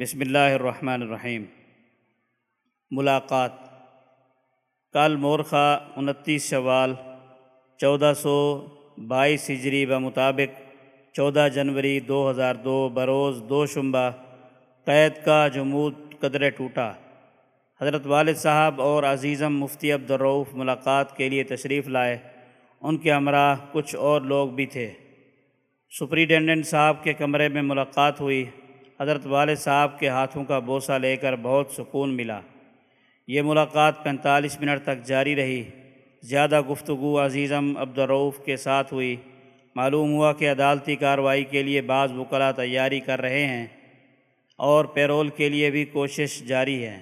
بسم اللہ الرحمن الرحیم۔ ملاقات۔ کل مورخہ انتیس شوال چودہ سو بائیس ہجری بمطابق چودہ جنوری دو ہزار دو بروز دو شمبہ قید کا جمود قدرے ٹوٹا۔ حضرت والد صاحب اور عزیزم مفتی عبدالروف ملاقات کے لیے تشریف لائے۔ ان کے ہمراہ کچھ اور لوگ بھی تھے۔ سپریٹینڈنٹ صاحب کے کمرے میں ملاقات ہوئی۔ حضرت والد صاحب کے ہاتھوں کا بوسہ لے کر بہت سکون ملا۔ یہ ملاقات پینتالیس منٹ تک جاری رہی۔ زیادہ گفتگو عزیزم عبدالروف کے ساتھ ہوئی۔ معلوم ہوا کہ عدالتی کارروائی کے لیے بعض وکلا تیاری کر رہے ہیں اور پیرول کے لیے بھی کوشش جاری ہے۔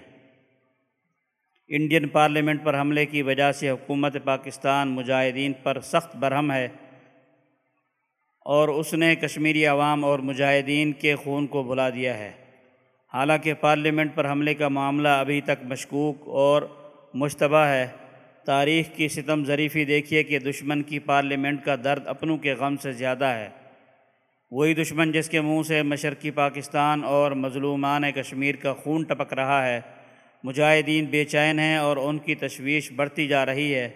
انڈین پارلیمنٹ پر حملے کی وجہ سے حکومت پاکستان مجاہدین پر سخت برہم ہے۔ اور اس نے کشمیری عوام اور مجاہدین کے خون کو بھلا دیا ہے۔ حالانکہ پارلیمنٹ پر حملے کا معاملہ ابھی تک مشکوک اور مشتبہ ہے۔ تاریخ کی ستم ظریفی دیکھیے کہ دشمن کی پارلیمنٹ کا درد اپنوں کے غم سے زیادہ ہے۔ وہی دشمن جس کے منہ سے مشرقی پاکستان اور مظلومان کشمیر کا خون ٹپک رہا ہے۔ مجاہدین بے چین ہیں اور ان کی تشویش بڑھتی جا رہی ہے۔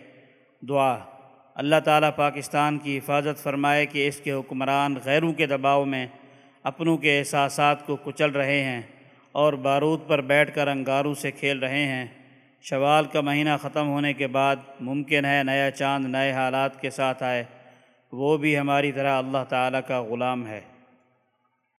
دعا۔ اللہ تعالیٰ پاکستان کی حفاظت فرمائے کہ اس کے حکمران غیروں کے دباؤ میں اپنوں کے احساسات کو کچل رہے ہیں اور بارود پر بیٹھ کر انگاروں سے کھیل رہے ہیں۔ شوال کا مہینہ ختم ہونے کے بعد ممکن ہے نیا چاند نئے حالات کے ساتھ آئے۔ وہ بھی ہماری طرح اللہ تعالیٰ کا غلام ہے۔